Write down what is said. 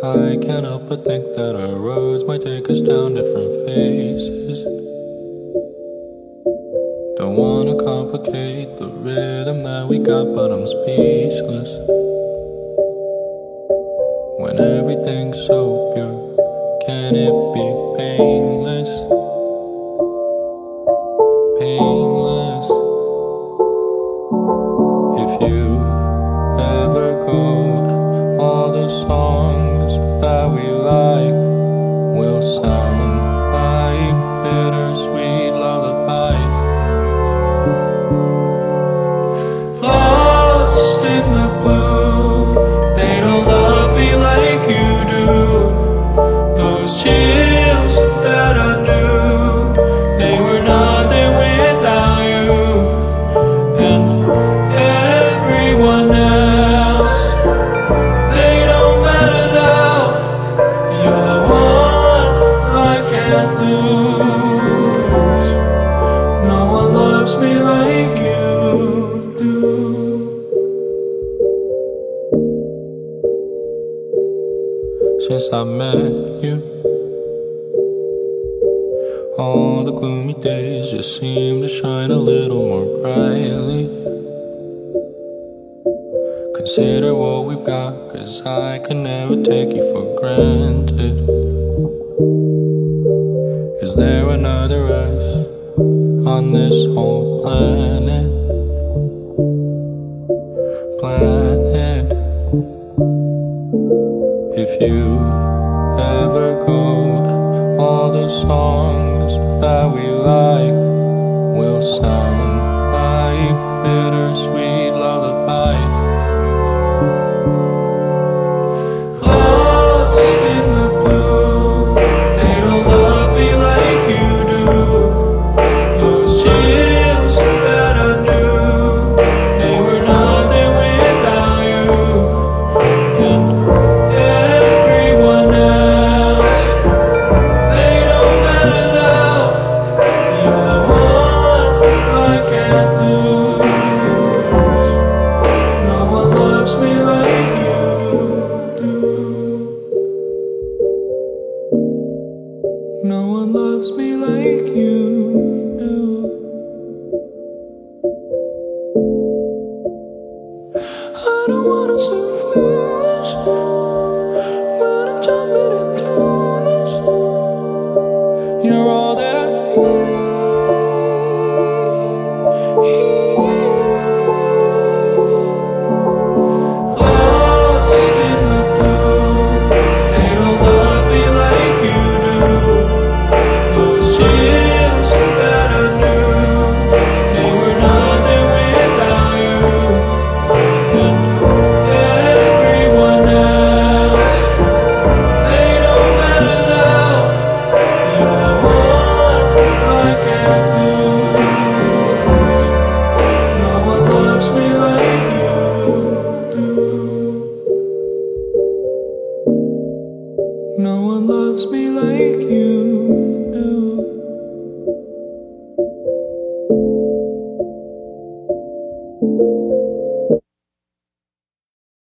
I can't help but think that our roads might take us down different faces. Don't wanna complicate the rhythm that we got, but I'm speechless. When everything's so pure, can it be painless? All the songs that we like will sound Since I met you, all the gloomy days just seem to shine a little more brightly. Consider what we've got, cause I can never take you for granted. Is there another us on this whole planet? You ever go, all the songs that we like will sound like bittersweet Música loves me like